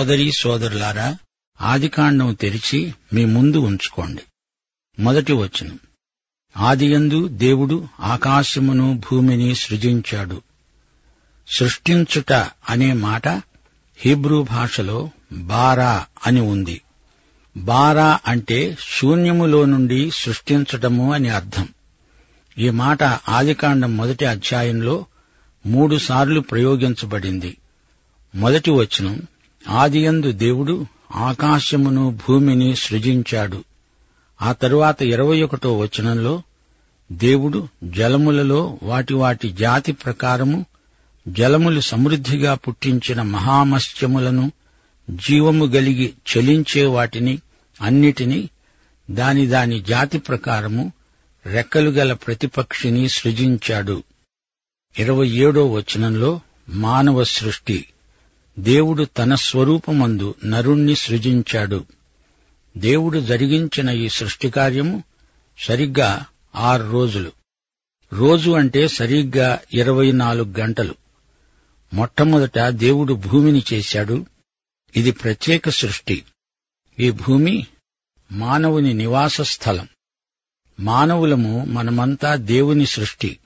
సోదరీ సోదరులారా ఆదికాండం తెరిచి మీ ముందు ఉంచుకోండి. మొదటి వచనం. ఆదియందు దేవుడు ఆకాశమును భూమిని సృజించాడు. సృష్టించుట అనే మాట హీబ్రూ భాషలో బారా అని ఉంది. బారా అంటే శూన్యములో నుండి సృష్టించటము అని అర్థం. ఈ మాట ఆదికాండం మొదటి అధ్యాయంలో మూడుసార్లు ప్రయోగించబడింది. మొదటి వచనం ఆదియందు దేవుడు ఆకాశమును భూమిని సృజించాడు. ఆ తరువాత ఇరవై ఒకటో వచనంలో దేవుడు జలములలో వాటి వాటి జాతి ప్రకారము జలములు సమృద్ధిగా పుట్టించిన మహామత్స్యములను జీవము గలిగి చలించే వాటిని అన్నిటినీ దాని దాని జాతి ప్రకారము రెక్కలు గల ప్రతిపక్షిని సృజించాడు. ఇరవై ఏడో వచనంలో మానవ సృష్టి. దేవుడు తన స్వరూపమందు నరుణ్ణి సృజించాడు. దేవుడు జరిగించిన ఈ సృష్టి కార్యము సరిగ్గా ఆరు రోజులు. రోజు అంటే సరిగ్గా ఇరవై నాలుగు గంటలు. మొట్టమొదట దేవుడు భూమిని చేశాడు. ఇది ప్రత్యేక సృష్టి. ఈ భూమి మానవుని నివాస స్థలం. మానవులము మనమంతా దేవుని సృష్టి.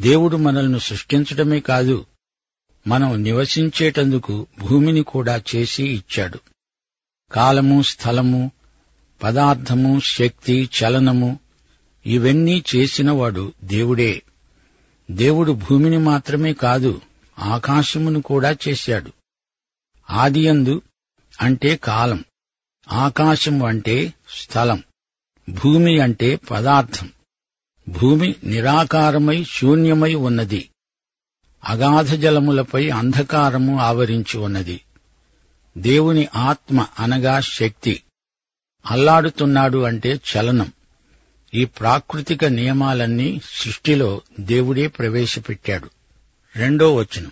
దేవుడు మనల్ని సృష్టించడమే కాదు మనం నివసించేటందుకు భూమిని కూడా చేసి ఇచ్చాడు. కాలము స్థలము పదార్థము శక్తి చలనము ఇవన్నీ చేసినవాడు దేవుడే. దేవుడు భూమిని మాత్రమే కాదు ఆకాశమును కూడా చేశాడు. ఆదియందు అంటే కాలం ఆకాశం అంటే స్థలం భూమి అంటే పదార్థం. భూమి నిరాకారమై శూన్యమై ఉన్నది. అగాధ జలములపై అంధకారము ఆవరించి ఉన్నది. దేవుని ఆత్మ అనగా శక్తి. అల్లాడుతున్నాడు అంటే చలనం. ఈ ప్రాకృతిక నియమాలన్నీ సృష్టిలో దేవుడే ప్రవేశపెట్టాడు. రెండో వచనం.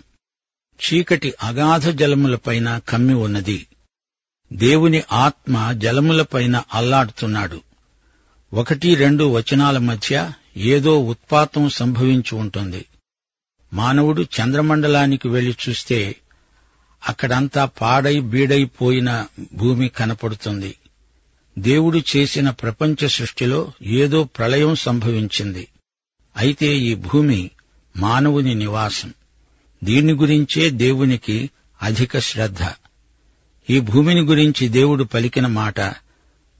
చీకటి అగాధ జలములపైన కమ్మి ఉన్నది. దేవుని ఆత్మ జలములపైన అల్లాడుతున్నాడు. ఒకటి రెండు వచనాల మధ్య ఏదో ఉత్పాతం సంభవించి ఉంటుంది. మానవుడు చంద్రమండలానికి వెళ్ళి చూస్తే అక్కడంతా పాడై బీడైపోయిన భూమి కనపడుతుంది. దేవుడు చేసిన ప్రపంచ సృష్టిలో ఏదో ప్రళయం సంభవించింది. అయితే ఈ భూమి మానవుని నివాసం. దీని గురించే దేవునికి అధిక శ్రద్ధ. ఈ భూమిని గురించి దేవుడు పలికిన మాట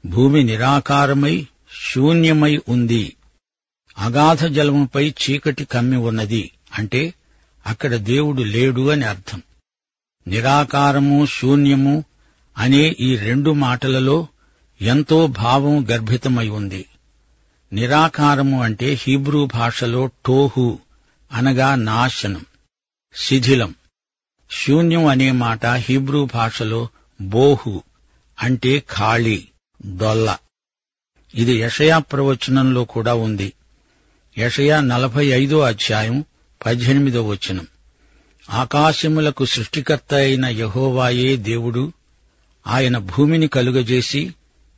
భూమి నిరాకారమై శూన్యమై ఉంది. అగాధ జలముపై చీకటి కమ్మి ఉన్నది. అంటే అక్కడ దేవుడు లేడు అని అర్థం. నిరాకారము శూన్యము అనే ఈ రెండు మాటలలో ఎంతో భావం గర్భితమై ఉంది. నిరాకారము అంటే హీబ్రూ భాషలో టోహు అనగా నాశనం శిథిలం. శూన్యం అనే మాట హీబ్రూ భాషలో బోహు అంటే ఖాళీ డొల్ల. ఇది యషయా ప్రవచనంలో కూడా ఉంది. యషయా నలభై ఐదో అధ్యాయం పద్దెనిమిదో వచనం. ఆకాశములకు సృష్టికర్త అయిన యహోవాయే దేవుడు. ఆయన భూమిని కలుగజేసి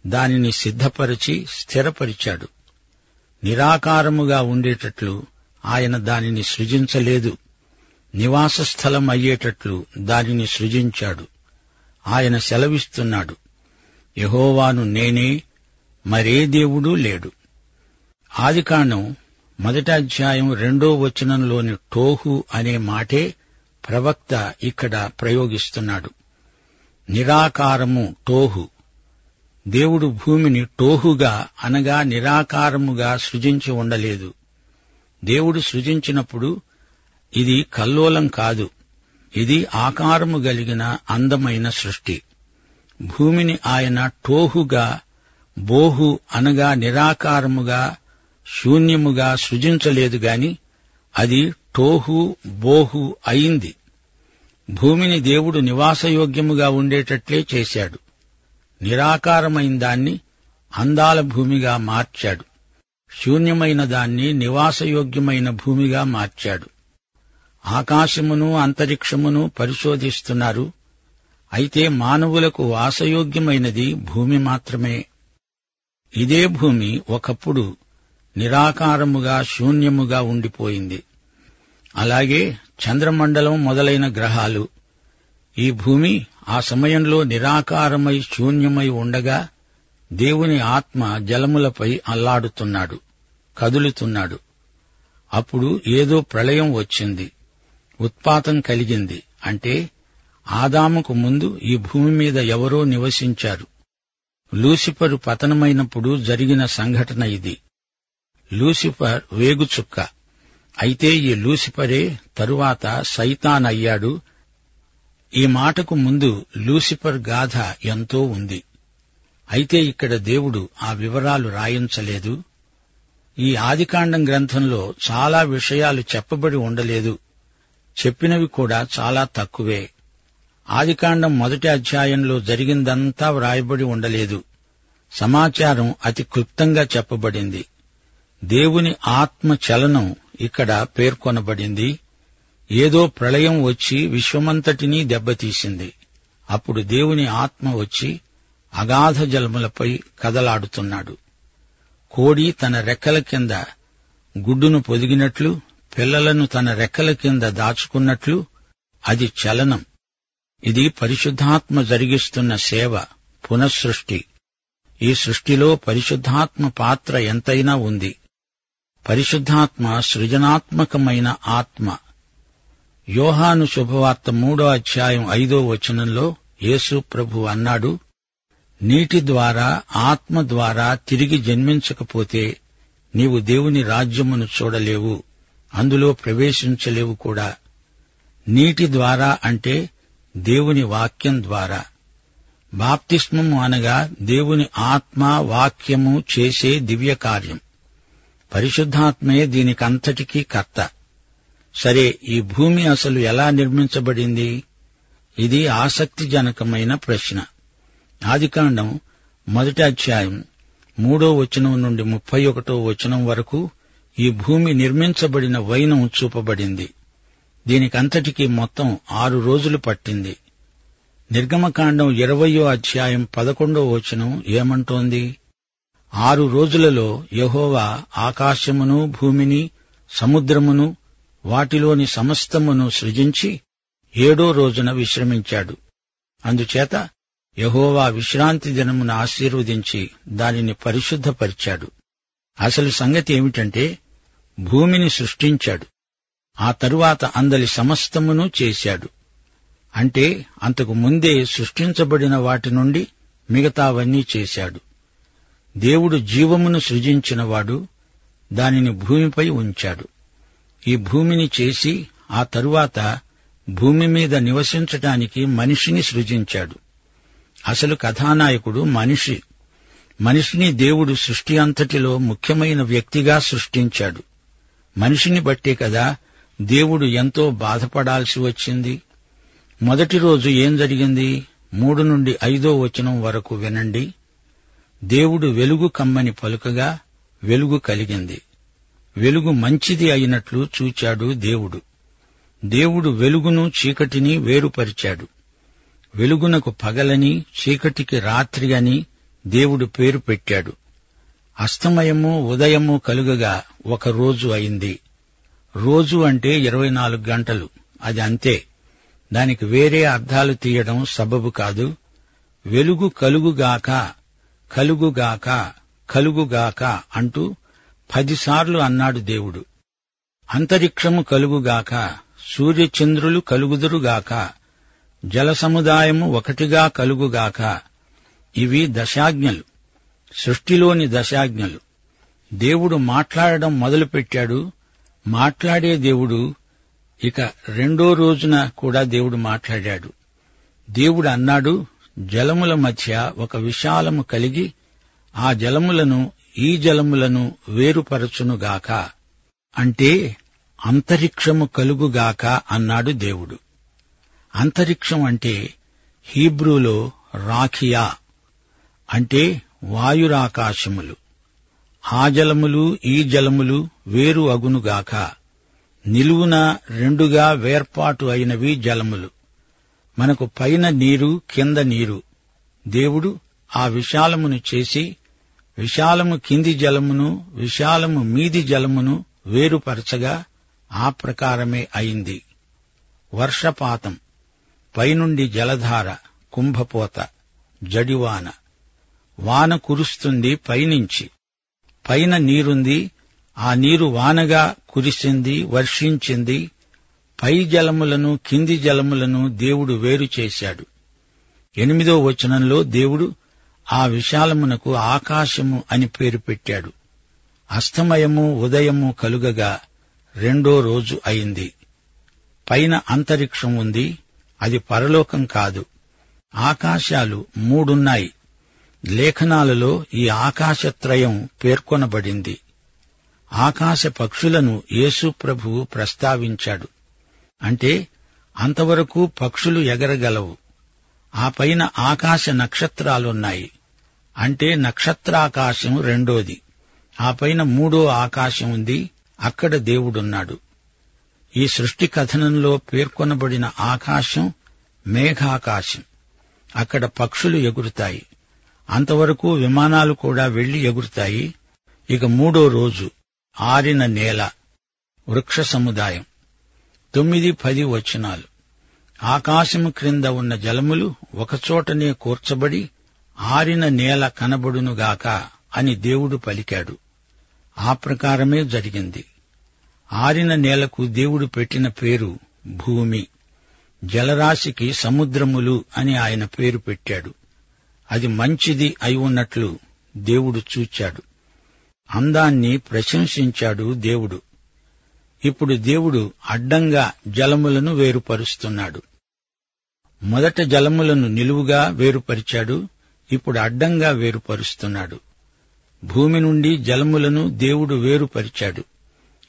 దానిని సిద్ధపరిచి స్థిరపరిచాడు. నిరాకారముగా ఉండేటట్లు ఆయన దానిని సృజించలేదు. నివాస స్థలం అయ్యేటట్లు దానిని సృజించాడు. ఆయన సెలవిస్తున్నాడు. యహోవాను నేనే మరే దేవుడూ లేడు. ఆదికాండం మొదటి అధ్యాయం రెండో వచనంలోని టోహు అనే మాటే ప్రవక్త ఇక్కడ ప్రయోగిస్తున్నాడు. నిరాకారము టోహు. దేవుడు భూమిని టోహుగా అనగా నిరాకారముగా సృజించి ఉండలేదు. దేవుడు సృజించినప్పుడు ఇది కల్లోలం కాదు. ఇది ఆకారము గలిగిన అందమైన సృష్టి. భూమిని ఆయన టోహుగా బోహు అనగా నిరాకారముగా శూన్యముగా సృజించలేదు గాని అది టోహు బోహు అయింది. భూమిని దేవుడు నివాసయోగ్యముగా ఉండేటట్లే చేశాడు. నిరాకారమైన దాన్ని అందాల భూమిగా మార్చాడు. శూన్యమైన దాన్ని నివాసయోగ్యమైన భూమిగా మార్చాడు. ఆకాశమును అంతరిక్షమును పరిశోధిస్తున్నారు. అయితే మానవులకు వాసయోగ్యమైనది భూమి మాత్రమే. ఇదే భూమి ఒకప్పుడు నిరాకారముగా శూన్యముగా ఉండిపోయింది. అలాగే చంద్రమండలం మొదలైన గ్రహాలు ఈ భూమి ఆ సమయంలో నిరాకారమై శూన్యమై ఉండగా దేవుని ఆత్మ జలములపై అల్లాడుతున్నాడు కదులుతున్నాడు. అప్పుడు ఏదో ప్రళయం వచ్చింది ఉత్పాతం కలిగింది. అంటే ఆదాముకు ముందు ఈ భూమి మీద ఎవరో నివసించారు. లూసిఫరు పతనమైనప్పుడు జరిగిన సంఘటన ఇది. లూసిఫర్ వేగుచుక్క అయితే ఈ లూసిఫరే తరువాత సైతాన్ అయ్యాడు ఈ మాటకు ముందు లూసిఫర్ గాథ ఎంతో ఉంది. అయితే ఇక్కడ దేవుడు ఆ వివరాలు రాయించలేదు. ఈ ఆదికాండం గ్రంథంలో చాలా విషయాలు చెప్పబడి ఉండలేదు. చెప్పినవి కూడా చాలా తక్కువే. ఆదికాండం మొదటి అధ్యాయంలో జరిగిందంతా వ్రాయబడి ఉండలేదు. సమాచారం అతి క్లుప్తంగా చెప్పబడింది. దేవుని ఆత్మ చలనం ఇక్కడ పేర్కొనబడింది. ఏదో ప్రళయం వచ్చి విశ్వమంతటినీ దెబ్బతీసింది. అప్పుడు దేవుని ఆత్మ వచ్చి అగాధ జలములపై కదలాడుతున్నాడు. కోడి తన రెక్కల కింద గుడ్డును పొదిగినట్లు పిల్లలను తన రెక్కల కింద దాచుకున్నట్లు అది చలనం. ఇది పరిశుద్ధాత్మ జరిగిస్తున్న సేవ పునఃసృష్టి. ఈ సృష్టిలో పరిశుద్ధాత్మ పాత్ర ఎంతైనా ఉంది. పరిశుద్ధాత్మ సృజనాత్మకమైన ఆత్మ. యోహాను శుభవార్త మూడో అధ్యాయం ఐదో వచనంలో యేసు ప్రభు అన్నాడు నీటి ద్వారా ఆత్మ ద్వారా తిరిగి జన్మించకపోతే నీవు దేవుని రాజ్యమును చూడలేవు అందులో ప్రవేశించలేవు కూడా. నీటి ద్వారా అంటే దేవుని వాక్యం ద్వారా. బాప్తిస్మము అనగా దేవుని ఆత్మ వాక్యము చేసే దివ్య కార్యం పరిశుద్ధాత్మే దీనికంతటికీ కర్త. సరే ఈ భూమి అసలు ఎలా నిర్మించబడింది? ఇది ఆసక్తిజనకమైన ప్రశ్న. ఆదికాండం మొదటి అధ్యాయం మూడో వచనం నుండి ముప్పై ఒకటో వచనం వరకు ఈ భూమి నిర్మించబడిన వైనం చూపబడింది. దీనికంతటికీ మొత్తం ఆరు రోజులు పట్టింది. నిర్గమకాండం ఇరవయో అధ్యాయం పదకొండో వచనం ఏమంటోంది? ఆరు రోజులలో యహోవా ఆకాశమును భూమిని సముద్రమును వాటిలోని సమస్తమును సృజించి ఏడో రోజున విశ్రమించాడు. అందుచేత యహోవా విశ్రాంతి దినమును ఆశీర్వదించి దానిని పరిశుద్ధపరిచాడు. అసలు సంగతి ఏమిటంటే భూమిని సృష్టించాడు. ఆ తరువాత అందలి సమస్తమును చేశాడు. అంటే అంతకు ముందే సృష్టించబడిన వాటి నుండి మిగతావన్నీ చేశాడు. దేవుడు జీవమును సృజించినవాడు దానిని భూమిపై ఉంచాడు. ఈ భూమిని చేసి ఆ తరువాత భూమి మీద నివసించటానికి మనిషిని సృజించాడు. అసలు కథానాయకుడు మనిషి. మనిషిని దేవుడు సృష్టి అంతటిలో ముఖ్యమైన వ్యక్తిగా సృష్టించాడు. మనిషిని బట్టే కదా దేవుడు ఎంతో బాధపడాల్సి వచ్చింది. మొదటి రోజు ఏం జరిగింది? మూడు నుండి ఐదో వచనం వరకు వినండి. దేవుడు వెలుగు కమ్మని పలుకగా వెలుగు కలిగింది. వెలుగు మంచిది అయినట్లు చూచాడు దేవుడు. దేవుడు వెలుగును చీకటిని వేరుపరిచాడు. వెలుగునకు పగలని చీకటికి రాత్రి అని దేవుడు పేరు పెట్టాడు. అస్తమయము ఉదయము కలుగగా ఒక రోజు అయింది. రోజు అంటే ఇరవై నాలుగు గంటలు. అది అంతే. దానికి వేరే అర్థాలు తీయడం సబబు కాదు. వెలుగు కలుగుగాక కలుగుగాక కలుగుగాక అంటూ పదిసార్లు అన్నాడు దేవుడు. అంతరిక్షము కలుగుగాక సూర్యచంద్రులు కలుగుదురుగాక జల సముదాయము ఒకటిగా కలుగుగాక ఇవి దశాజ్ఞలు సృష్టిలోని దశాజ్ఞలు. దేవుడు మాట్లాడడం మొదలుపెట్టాడు. మాట్లాడే దేవుడు ఇక రెండో రోజున కూడా దేవుడు మాట్లాడాడు. దేవుడు అన్నాడు జలముల మధ్య ఒక విశాలము కలిగి ఆ జలములను ఈ జలములను వేరుపరచునుగాక. అంటే అంతరిక్షము కలుగుగాక అన్నాడు దేవుడు. అంతరిక్షం అంటే హీబ్రూలో రాఖియా. అంటే వాయురాకాశములు. ఆ జలములు ఈ జలములు వేరు అగునుగాక. నిలువున రెండుగా వేర్పాటు అయినవి జలములు. మనకు పైన నీరు కింద నీరు. దేవుడు ఆ విశాలమును చేసి విశాలము కింది జలమును విశాలము మీది జలమును వేరుపరచగా ఆ ప్రకారమే అయింది. వర్షపాతం పైనుండి జలధార కుంభపోత జడివాన. వాన కురుస్తుంది పైనుంచి. పైన నీరుంది ఆ నీరు వానగా కురిసింది వర్షించింది పై జలములను కింది జలములను దేవుడు వేరు చేశాడు. ఎనిమిదో వచనంలో దేవుడు ఆ విశాలమునకు ఆకాశము అని పేరు పెట్టాడు. అస్తమయము ఉదయము కలుగగా రెండో రోజు అయింది. పైన అంతరిక్షం ఉంది అది పరలోకం కాదు. ఆకాశాలు మూడున్నాయి. లేఖనాలలో ఈ ఆకాశత్రయం పేర్కొనబడింది. ఆకాశ పక్షులను యేసు ప్రభువు ప్రస్తావించాడు. అంటే అంతవరకు పక్షులు ఎగరగలవు. ఆ పైన ఆకాశ నక్షత్రాలున్నాయి. అంటే నక్షత్రాకాశం రెండోది. ఆ పైన మూడో ఆకాశం ఉంది. అక్కడ దేవుడున్నాడు. ఈ సృష్టి కథనంలో పేర్కొనబడిన ఆకాశం మేఘాకాశం. అక్కడ పక్షులు ఎగురుతాయి. అంతవరకు విమానాలు కూడా వెళ్ళి ఎగురుతాయి. ఇక మూడో రోజు ఆరిన నేల వృక్ష సముదాయం. తొమ్మిది పది వచనాలు. ఆకాశము క్రింద ఉన్న జలములు ఒకచోటనే కూర్చబడి ఆరిన నేల కనబడునుగాక అని దేవుడు పలికాడు. ఆ ప్రకారమే జరిగింది. ఆరిన నేలకు దేవుడు పెట్టిన పేరు భూమి. జలరాశికి సముద్రములు అని ఆయన పేరు పెట్టాడు. అది మంచిది అయి ఉన్నట్లు దేవుడు చూచాడు. అందాన్ని ప్రశంసించాడు దేవుడు. ఇప్పుడు దేవుడు అడ్డంగా జలములను వేరుపరుస్తున్నాడు. మొదట జలములను నిలువుగా వేరుపరిచాడు ఇప్పుడు అడ్డంగా వేరుపరుస్తున్నాడు. భూమి నుండి జలములను దేవుడు వేరుపరిచాడు.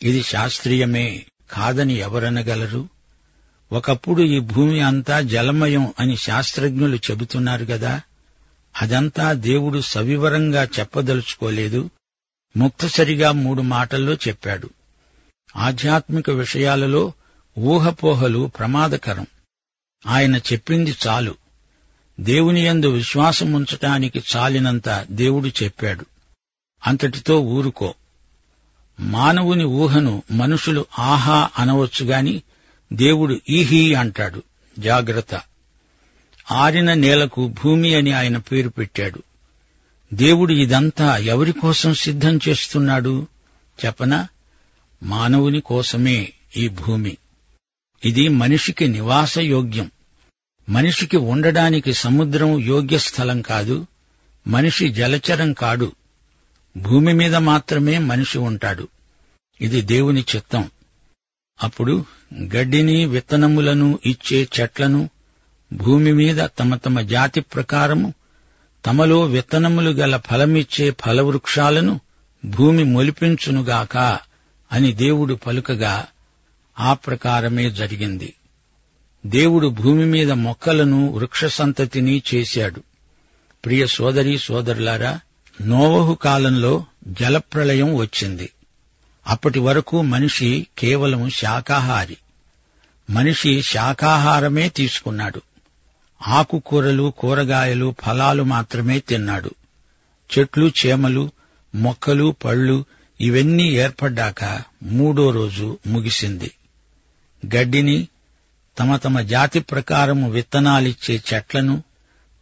ఇది శాస్త్రీయమే కాదని ఎవరనగలరు? ఒకప్పుడు ఈ భూమి అంతా జలమయం అని శాస్త్రజ్ఞులు చెబుతున్నారు గదా అదంతా దేవుడు సవివరంగా చెప్పదలుచుకోలేదు ముక్తసరిగా మూడు మాటల్లో చెప్పాడు. ఆధ్యాత్మిక విషయాలలో ఊహపోహలు ప్రమాదకరం. ఆయన చెప్పింది చాలు. దేవుని యందు విశ్వాసముంచటానికి చాలినంత దేవుడు చెప్పాడు. అంతటితో ఊరుకో. మానవుని ఊహను మనుషులు ఆహా అనవచ్చుగాని దేవుడు ఈహీ అంటాడు. జాగ్రత్త. ఆరిన నేలకు భూమి అని ఆయన పేరు పెట్టాడు. దేవుడు ఇదంతా ఎవరి కోసం సిద్ధం చేస్తున్నాడు? చెప్పనా? మానవుని కోసమే ఈ భూమి. ఇది మనిషికి నివాసయోగ్యం మనిషికి ఉండడానికి సముద్రం యోగ్య స్థలం కాదు మనిషి జలచరం కాడు. భూమి మీద మాత్రమే మనిషి ఉంటాడు. ఇది దేవుని చిత్తం. అప్పుడు గడ్డిని విత్తనములను ఇచ్చే చెట్లను భూమి మీద తమ తమ జాతి ప్రకారము తమలో విత్తనములు గల ఫలమిచ్చే ఫలవృక్షాలను భూమి మొలిపించునుగాక. అని దేవుడు పలుకగా ఆ ప్రకారమే జరిగింది. దేవుడు భూమి మీద మొక్కలను వృక్ష సంతతిని చేశాడు. ప్రియ సోదరి సోదరులారా నోవహు కాలంలో జలప్రళయం వచ్చింది. అప్పటి వరకు మనిషి కేవలం శాకాహారి. మనిషి శాకాహారమే తీసుకున్నాడు. ఆకుకూరలు కూరగాయలు ఫలాలు మాత్రమే తిన్నాడు. చెట్లు చేమలు మొక్కలు పళ్ళు ఇవన్నీ ఏర్పడ్డాక మూడో రోజు ముగిసింది. గడ్డిని తమ తమ జాతి ప్రకారము విత్తనాలిచ్చే చెట్లను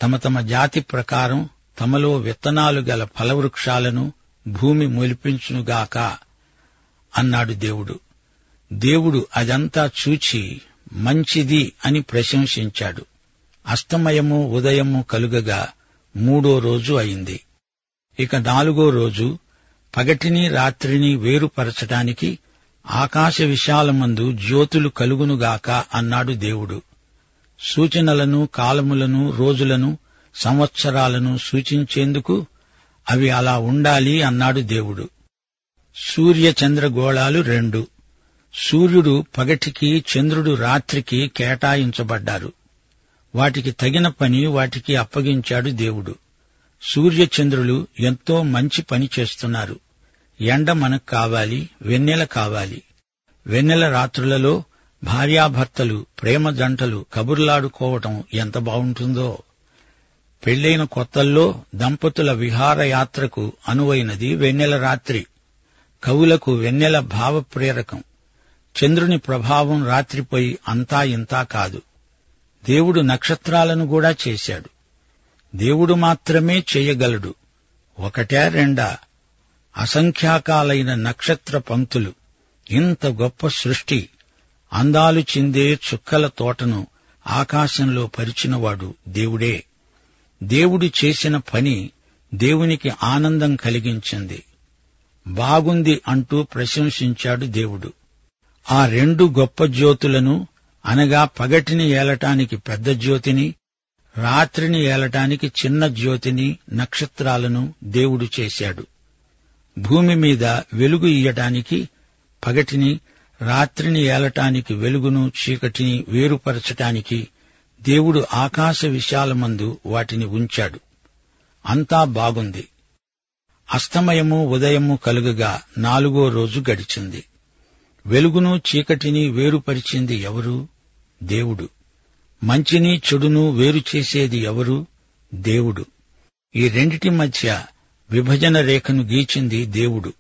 తమ తమ జాతి ప్రకారం తమలో విత్తనాలు గల ఫలవృక్షాలను భూమి మొలిపించునుగాక అన్నాడు దేవుడు. దేవుడు అదంతా చూచి మంచిది అని ప్రశంసించాడు. అస్తమయము ఉదయము కలుగగా మూడో రోజు అయింది. ఇక నాలుగో రోజు పగటిని రాత్రిని వేరుపరచటానికి ఆకాశ విశాలమందు జ్యోతులు కలుగునుగాక అన్నాడు దేవుడు. సూచనలను కాలములను రోజులను సంవత్సరాలను సూచించేందుకు అవి అలా ఉండాలి అన్నాడు దేవుడు. సూర్య చంద్రగోళాలు రెండు. సూర్యుడు పగటికి చంద్రుడు రాత్రికి కేటాయించబడ్డారు. వాటికి తగిన పని వాటికి అప్పగించాడు దేవుడు. సూర్యచంద్రులు ఎంతో మంచి పని చేస్తున్నారు. ఎండ మనకు కావాలి వెన్నెల కావాలి. వెన్నెల రాత్రులలో భార్యాభర్తలు ప్రేమ జంటలు కబుర్లాడుకోవటం ఎంత బావుంటుందో పెళ్ళైన కొత్తల్లో దంపతుల విహారయాత్రకు అనువైనది వెన్నెల రాత్రి. కవులకు వెన్నెల భావప్రేరకం. చంద్రుని ప్రభావం రాత్రిపై అంతా ఇంతా కాదు. దేవుడు నక్షత్రాలను కూడా చేశాడు. దేవుడు మాత్రమే చేయగలడు. ఒకటే రెండా? అసంఖ్యాకాలైన నక్షత్ర పంక్తులు. ఇంత గొప్ప సృష్టి. అందాలు చిందే చుక్కల తోటను ఆకాశంలో పరిచినవాడు దేవుడే. దేవుడు చేసిన పని దేవునికి ఆనందం కలిగించింది. బాగుంది అంటూ ప్రశంసించాడు దేవుడు. ఆ రెండు గొప్ప జ్యోతులను అనగా పగటిని ఏలటానికి పెద్ద జ్యోతిని రాత్రిని ఏలటానికి చిన్న జ్యోతిని నక్షత్రాలను దేవుడు చేశాడు. భూమి మీద వెలుగు ఇయ్యటానికి పగటిని రాత్రిని ఏలటానికి వెలుగును చీకటిని వేరుపరచటానికి దేవుడు ఆకాశ విశాలమందు వాటిని ఉంచాడు. అంతా బాగుంది. అస్తమయము ఉదయము కలుగగా నాలుగో రోజు గడిచింది. వెలుగును చీకటిని వేరుపరిచింది ఎవరు? దేవుడు. మంచిని చెడును వేరు చేసేది ఎవరు? దేవుడు. ఈ రెండిటి మధ్య విభజన రేఖను గీచింది దేవుడు.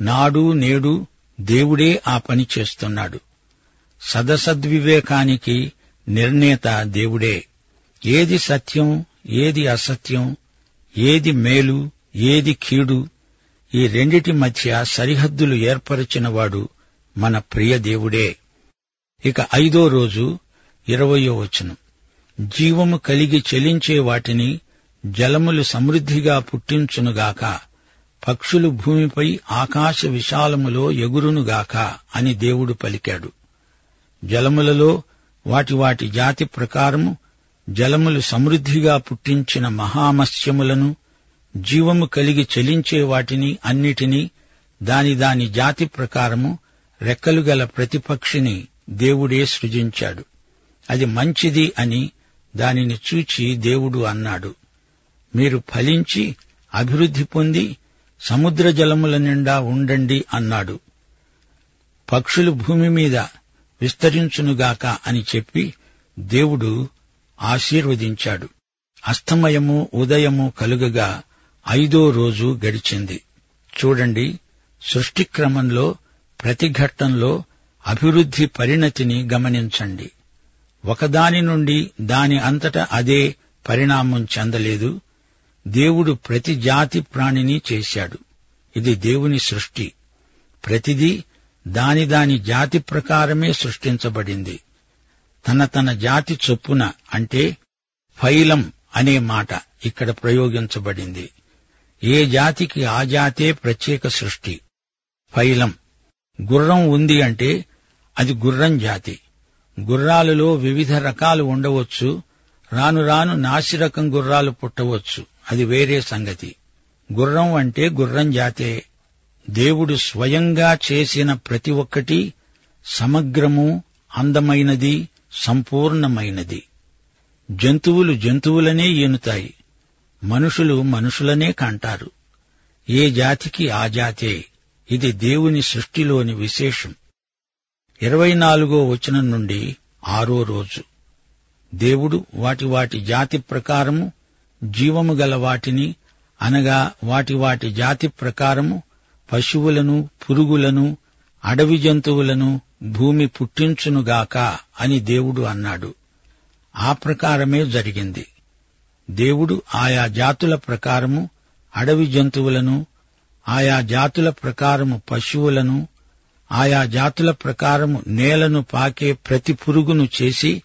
నాడు నేడు దేవుడే ఆ పని చేస్తున్నాడు. సదసద్వివేకానికి నిర్ణేత దేవుడే. ఏది సత్యం ఏది అసత్యం ఏది మేలు ఏది కీడు ఈ రెండిటి మధ్య సరిహద్దులు ఏర్పరచినవాడు మన ప్రియ దేవుడే. ఇక ఐదో రోజు ఇరవయో వచనం. జీవము కలిగి చెలించే వాటిని జలములు సమృద్ధిగా పుట్టించునుగాక పక్షులు భూమిపై ఆకాశ విశాలములో ఎగురునుగాక అని దేవుడు పలికాడు. జలములలో వాటి వాటి జాతి ప్రకారము జలములు సమృద్ధిగా పుట్టించిన మహామత్స్యములను జీవము కలిగి చెలించే వాటిని అన్నిటినీ దాని దాని జాతి ప్రకారము రెక్కలు గల ప్రతిపక్షిని దేవుడే సృజించాడు. అది మంచిది అని దానిని చూచి దేవుడు అన్నాడు. మీరు ఫలించి అభివృద్ధి పొంది సముద్ర జలముల నిండా ఉండండి అన్నాడు. పక్షులు భూమి మీద విస్తరించునుగాక అని చెప్పి దేవుడు ఆశీర్వదించాడు. అస్తమయము ఉదయము కలుగగా ఐదో రోజు గడిచింది. చూడండి సృష్టిక్రమంలో ప్రతి ఘట్టంలో అభివృద్ధి పరిణతిని గమనించండి. ఒకదాని నుండి దాని అంతట అదే పరిణామం చెందలేదు. దేవుడు ప్రతి జాతి ప్రాణిని చేశాడు. ఇది దేవుని సృష్టి. ప్రతిదీ దాని దాని జాతి ప్రకారమే సృష్టించబడింది. తన తన జాతి చొప్పున అంటే ఫైలం అనే మాట ఇక్కడ ప్రయోగించబడింది. ఏ జాతికి ఆ జాతే ప్రత్యేక సృష్టి? ఫైలం. గుర్రం ఉంది అంటే అది గుర్రం జాతి. గుర్రాలలో వివిధ రకాలు ఉండవచ్చు. రాను రాను నాసిరకం గుర్రాలు పుట్టవచ్చు. అది వేరే సంగతి. గుర్రం అంటే గుర్రం జాతే. దేవుడు స్వయంగా చేసిన ప్రతి ఒక్కటి సమగ్రము అందమైనది సంపూర్ణమైనది. జంతువులు జంతువులనే ఈనుతాయి మనుషులు మనుషులనే కంటారు. ఏ జాతికి ఆ జాతే. ఇది దేవుని సృష్టిలోని విశేషం. ఇరవై నాలుగో వచనం నుండి ఆరో రోజు. దేవుడు వాటి వాటి జాతి ప్రకారము జీవము గల వాటిని అనగా వాటి వాటి జాతి ప్రకారము పశువులను పురుగులను అడవి జంతువులను భూమి పుట్టించునుగాక అని దేవుడు అన్నాడు. ఆ ప్రకారమే జరిగింది. దేవుడు ఆయా జాతుల ప్రకారము అడవి జంతువులను ఆయా జాతుల ప్రకారము పశువులను ఆయా జాతుల ప్రకారము నేలను పాకే ప్రతి పురుగును చేసి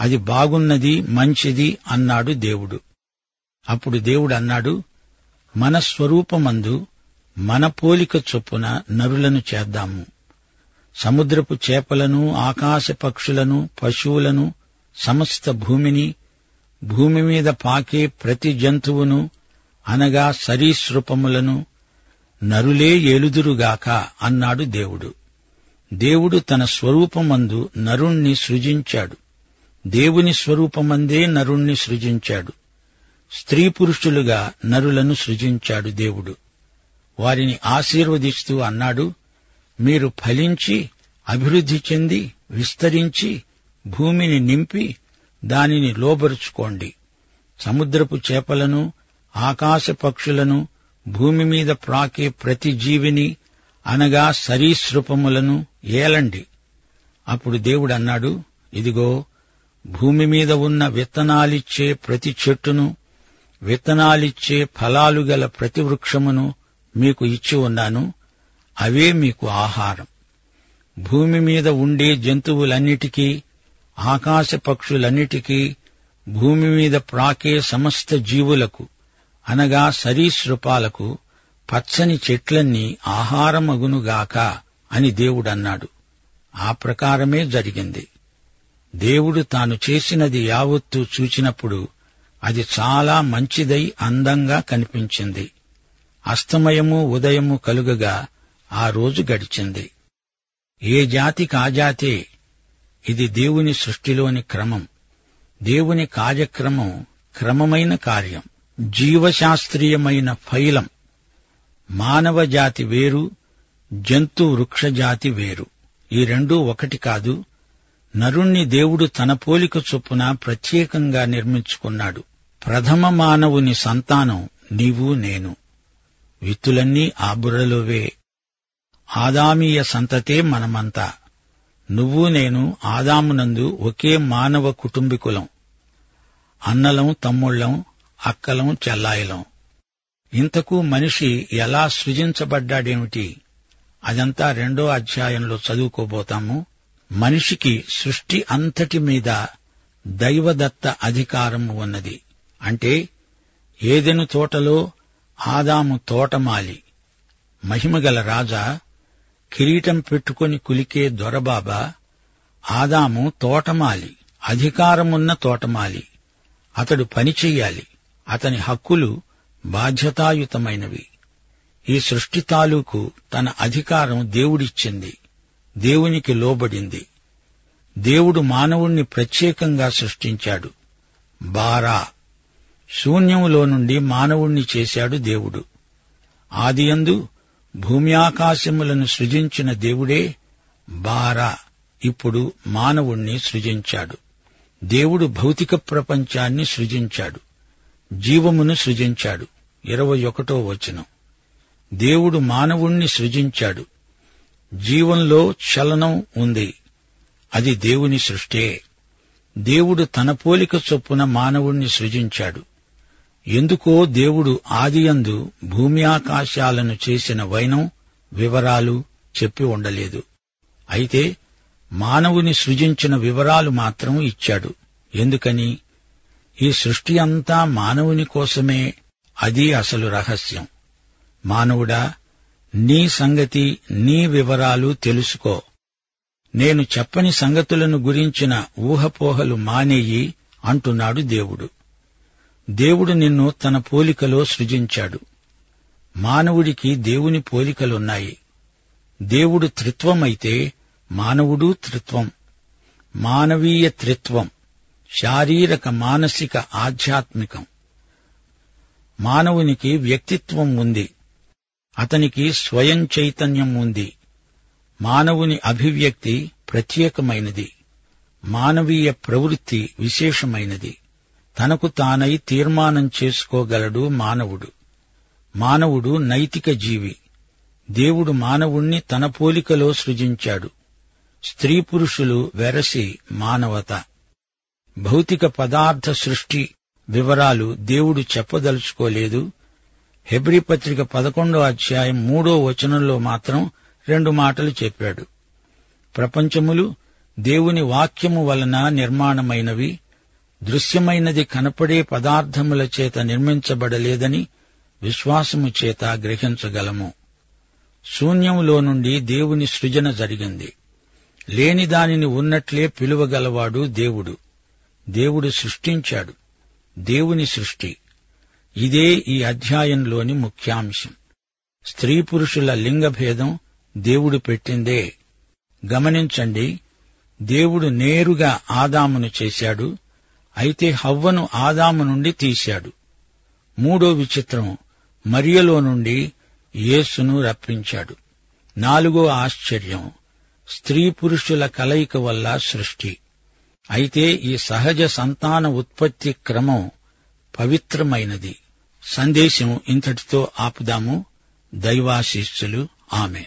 అది బాగున్నది మంచిది అన్నాడు దేవుడు. అప్పుడు దేవుడు అన్నాడు మన స్వరూపమందు మన పోలిక చొప్పున నరులను చేద్దాము. సముద్రపు చేపలను ఆకాశ పక్షులను పశువులను సమస్త భూమిని భూమి మీద పాకే ప్రతి జంతువును అనగా సరీసృపములను నరులే ఏలుదురుగాక అన్నాడు దేవుడు. దేవుడు తన స్వరూపమందు నరుణ్ణి సృజించాడు. దేవుని స్వరూపమందే నరుణ్ణి సృజించాడు. స్త్రీ పురుషులుగా నరులను సృజించాడు దేవుడు. వారిని ఆశీర్వదిస్తూ అన్నాడు మీరు ఫలించి అభివృద్ధి చెంది విస్తరించి భూమిని నింపి దానిని లోబరుచుకోండి. సముద్రపు చేపలను ఆకాశ పక్షులను భూమి మీద ప్రాకే ప్రతి జీవిని అనగా సరీసృపములను ఏలండి. అప్పుడు దేవుడు అన్నాడు ఇదిగో భూమి మీద ఉన్న విత్తనాలిచ్చే ప్రతి చెట్టును విత్తనాలిచ్చే ఫలాలు గల ప్రతి వృక్షమును మీకు ఇచ్చి ఉన్నాను అవే మీకు ఆహారం. భూమి మీద ఉండే జంతువులన్నిటికీ ఆకాశ పక్షులన్నిటికీ భూమి మీద ప్రాకే సమస్త జీవులకు అనగా సరీసృపాలకు పచ్చని చెట్లన్నీ ఆహారమగునుగాక అని దేవుడన్నాడు. ఆ ప్రకారమే జరిగింది. దేవుడు తాను చేసినది యావత్తు చూచినప్పుడు అది చాలా మంచిదై అందంగా కనిపించింది. అస్తమయము ఉదయము కలుగగా ఆ రోజు గడిచింది. ఏ జాతి కాజాతే ఇది దేవుని సృష్టిలోని క్రమం. దేవుని కార్యక్రమం క్రమమైన కార్యం. జీవశాస్త్రీయమైన ఫైలం. మానవ జాతి వేరు జంతు వృక్షజాతి వేరు. ఈ రెండూ ఒకటి కాదు నరుణ్ణి దేవుడు తన పోలిక చొప్పున ప్రత్యేకంగా నిర్మించుకున్నాడు. ప్రథమ మానవుని సంతానం నీవు నేను. విత్తులన్నీ ఆ బుర్రలోవే. ఆదామీయ సంతతే మనమంతా. నువ్వు నేను ఆదామునందు ఒకే మానవ కుటుంబికులం. అన్నలం తమ్ముళ్ళం అక్కలం చెల్లాయిలం. ఇంతకు మనిషి ఎలా సృజించబడ్డాడేమిటి? అదంతా రెండో అధ్యాయంలో చదువుకోబోతాము. మనిషికి సృష్టి అంతటి మీద దైవదత్త అధికారము ఉన్నది. అంటే ఏదెను తోటలో ఆదాము తోటమాలి మహిమగల రాజా కిరీటం పెట్టుకుని కులికే దొరబాబా ఆదాము తోటమాలి అధికారమున్న తోటమాలి అతడు పనిచెయ్యాలి అతని హక్కులు బాధ్యతాయుతమైనవి. ఈ సృష్టి తాలూకు తన అధికారం దేవుడిచ్చింది దేవునికి లోబడింది. దేవుడు మానవుణ్ణి ప్రత్యేకంగా సృష్టించాడు. బారా శూన్యములో నుండి మానవుణ్ణి చేశాడు దేవుడు. ఆదియందు భూమ్యాకాశములను సృజించిన దేవుడే బారా. ఇప్పుడు మానవుణ్ణి సృజించాడు. దేవుడు భౌతిక ప్రపంచాన్ని సృజించాడు. జీవమును సృజించాడు. ఇరవై ఒకటో వచనం. దేవుడు మానవుణ్ణి సృజించాడు. జీవంలో చలనం ఉంది. అది దేవుని సృష్టే. దేవుడు తన పోలిక చొప్పున మానవుణ్ణి సృజించాడు. ఎందుకో దేవుడు ఆదియందు భూమి ఆకాశాలను చేసిన వైనం వివరాలు చెప్పి ఉండలేదు. అయితే మానవుని సృజించిన వివరాలు మాత్రం ఇచ్చాడు. ఎందుకని? ఈ సృష్టి అంతా మానవుని కోసమే. అది అసలు రహస్యం. మానవుడా నీ సంగతి నీ వివరాలు తెలుసుకో. నేను చెప్పని సంగతులను గురించిన ఊహపోహలు మానేయి అంటున్నాడు దేవుడు. దేవుడు నిన్ను తన పోలికలో సృజించాడు. మానవుడికి దేవుని పోలికలున్నాయి. దేవుడు త్రిత్వమైతే మానవుడు త్రిత్వం. మానవీయ త్రిత్వం శారీరక మానసిక ఆధ్యాత్మికం. మానవునికి వ్యక్తిత్వం ఉంది. అతనికి స్వయం చైతన్యం ఉంది. మానవుని అభివ్యక్తి ప్రత్యేకమైనది. మానవీయ ప్రవృత్తి విశేషమైనది. తనకు తానై తీర్మానం చేసుకోగలడు మానవుడు. మానవుడు నైతిక జీవి. దేవుడు మానవుణ్ణి తన పోలికలో సృజించాడు. స్త్రీ పురుషులు వెరసి మానవత. భౌతిక పదార్థ సృష్టి వివరాలు దేవుడు చెప్పదలుచుకోలేదు. హెబ్రిపత్రిక పదకొండో అధ్యాయం మూడో వచనంలో మాత్రం రెండు మాటలు చెప్పాడు. ప్రపంచములు దేవుని వాక్యము వలన నిర్మాణమైనవి దృశ్యమైనది కనపడే పదార్థముల చేత నిర్మించబడలేదని విశ్వాసము చేత గ్రహించగలము. శూన్యములో నుండి దేవుని సృజన జరిగింది. లేని దానిని ఉన్నట్లే పిలువగలవాడు దేవుడు. దేవుడు సృష్టించాడు. దేవుని సృష్టి. ఇదే ఈ అధ్యాయంలోని ముఖ్యాంశం. స్త్రీ పురుషుల లింగభేదం దేవుడు పెట్టిందే. గమనించండి దేవుడు నేరుగా ఆదామును చేశాడు అయితే హవ్వను ఆదాము నుండి తీశాడు. మూడో విచిత్రం మరియలో నుండి యేసును రప్పించాడు. నాలుగో ఆశ్చర్యం స్త్రీ పురుషుల కలయిక వల్ల సృష్టి. అయితే ఈ సహజ సంతాన ఉత్పత్తి క్రమం పవిత్రమైనది. సందేశం ఇంతటితో ఆపుదాము. దైవాశీస్సులు. ఆమె